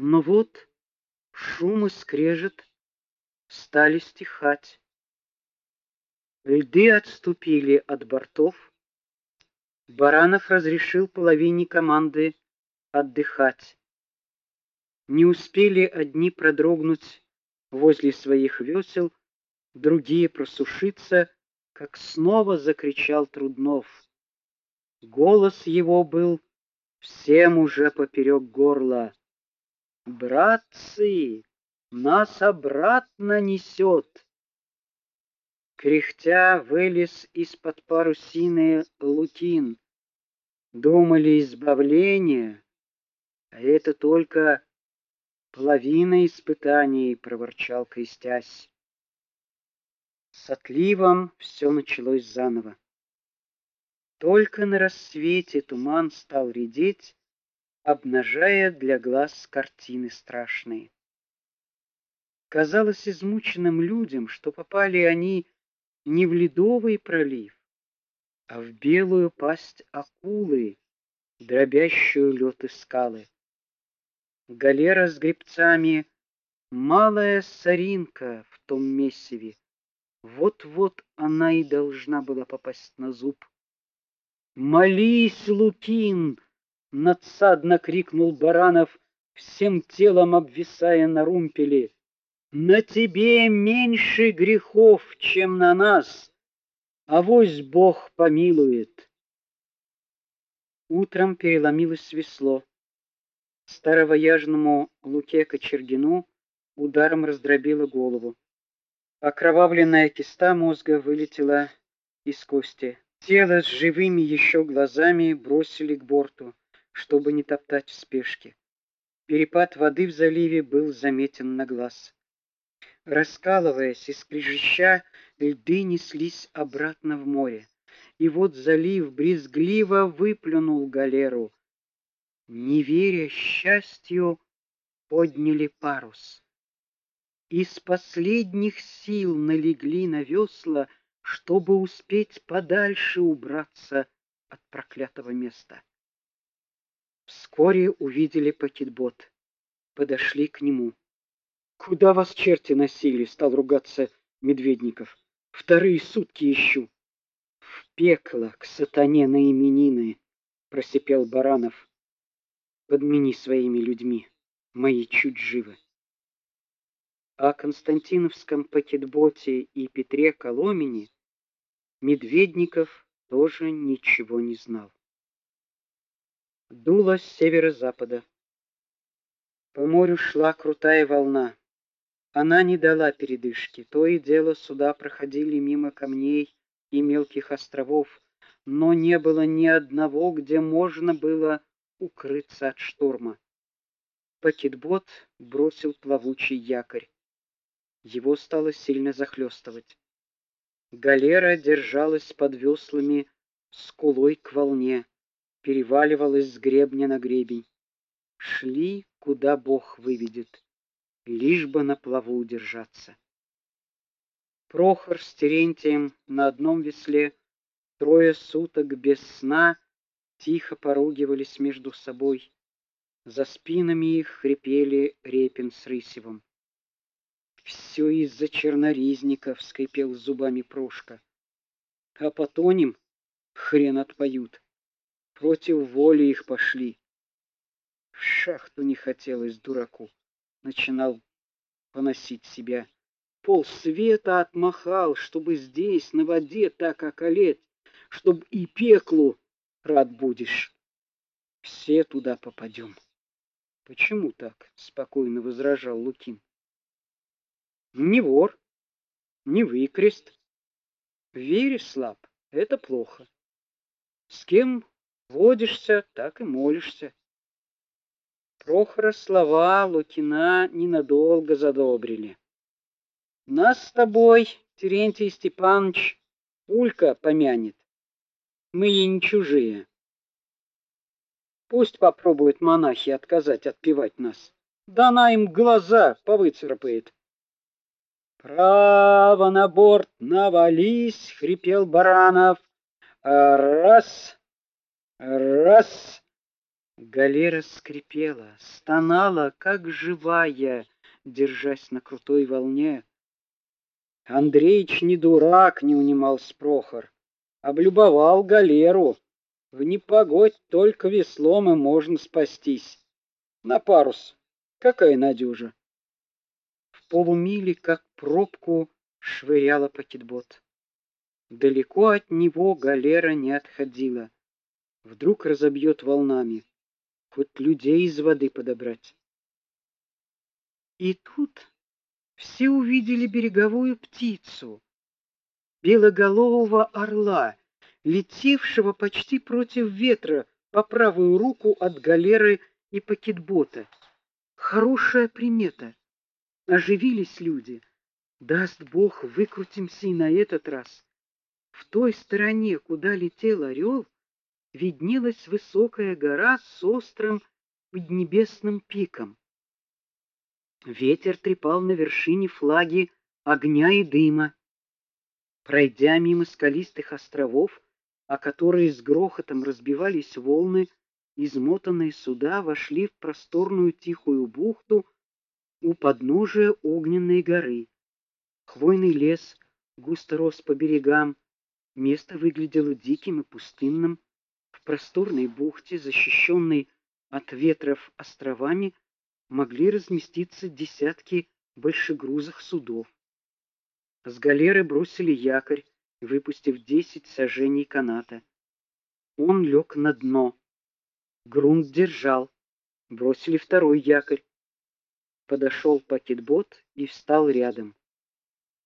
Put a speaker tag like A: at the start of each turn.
A: Но вот шум и скрежет стали стихать. Льды отступили от бортов. Баранов разрешил половине команды отдыхать. Не успели одни продрогнуть возле своих весел, другие просушиться, как снова закричал Труднов. Голос его был всем уже поперек горла. Братцы, нас обратно несет. Кряхтя вылез из-под парусины Лукин. Думали избавление, а это только половина испытаний, проворчал крестясь. С отливом все началось заново. Только на рассвете туман стал редеть, обнажая для глаз картины страшные. Казалось измученным людям, что попали они не в ледовый пролив, а в белую пасть акулы, дробящую лед и скалы. Галера с гребцами малая соринка в том месиве. Вот-вот она и должна была попасть на зуб. Молись, Лукин, надсадно крикнул Баранов, всем телом обвисая на румпеле. На тебе меньше грехов, чем на нас. а Авось Бог помилует. Утром переломилось весло. Старовояжному Луке Кочергину ударом раздробило голову. Окровавленная киста мозга вылетела из кости. Тело с живыми еще глазами бросили к борту, чтобы не топтать в спешке. Перепад воды в заливе был заметен на глаз. Раскалываясь и скрежеща, льды неслись обратно в море. И вот залив брезгливо выплюнул галеру. Не веря счастью, подняли парус. Из последних сил налегли на весла, чтобы успеть подальше убраться от проклятого места. Вскоре увидели пакетбот, подошли к нему. Куда вас черти носили, стал ругаться Медведников. Вторые сутки ищу. В пекло к сатане на именины, просипел Баранов. Подмени своими людьми, мои чуть живы. О Константиновском пакетботе и Петре Коломине Медведников тоже ничего не знал. Дуло с северо-запада. По морю шла крутая волна. Она не дала передышки. То и дело суда проходили мимо камней и мелких островов, но не было ни одного, где можно было укрыться от шторма. Пакетбот бросил плавучий якорь. Его стало сильно захлестывать. Галера держалась под веслами скулой к волне, переваливалась с гребня на гребень. Шли, куда Бог выведет, лишь бы на плаву удержаться. Прохор с Терентием на одном весле трое суток без сна тихо поругивались между собой. За спинами их хрипели Репин с Рысевым. Все из-за черноризников, скрипел зубами Прошка. А потоним хрен отпоют. Против воли их пошли. В шахту не хотелось дураку. Начинал поносить себя. Пол света отмахал, чтобы здесь на воде так околеть, чтоб и пеклу рад будешь. Все туда попадем. Почему так? спокойно возражал Лукин. Не вор, не выкрест. Вере слаб это плохо. С кем водишься, так и молишься. Прохора слова Лукина ненадолго задобрили. Нас с тобой, Терентий Степанович, Улька помянет. Мы ей не чужие. Пусть попробуют монахи отказать отпевать нас. Да она им глаза повыцарапает. Право на борт навались, хрипел Баранов. Раз, раз. Галера скрипела, стонала, как живая, держась на крутой волне. Андреич не дурак, не унимался Прохор. Облюбовал галеру. В непогодь только веслом и можно спастись. На парус. Какая надежа. В полумиле, как пробку, швыряла пакетбот. Далеко от него галера не отходила. Вдруг разобьет волнами. Хоть людей из воды подобрать. И тут все увидели береговую птицу, белоголового орла, летевшего почти против ветра по правую руку от галеры и пакетбота. Хорошая примета. Оживились люди. Даст Бог, выкрутимся и на этот раз. В той стороне, куда летел орел, виднелась высокая гора с острым поднебесным пиком. Ветер трепал на вершине флаги огня и дыма. Пройдя мимо скалистых островов, о которые с грохотом разбивались волны, измотанные суда вошли в просторную тихую бухту у подножия огненной горы. Хвойный лес густо рос по берегам, место выглядело диким и пустынным. Просторной бухте, защищенной от ветров островами, могли разместиться десятки большегрузых судов. С галеры бросили якорь, выпустив десять саженей каната. Он лег на дно. Грунт держал. Бросили второй якорь. Подошел пакетбот и встал рядом.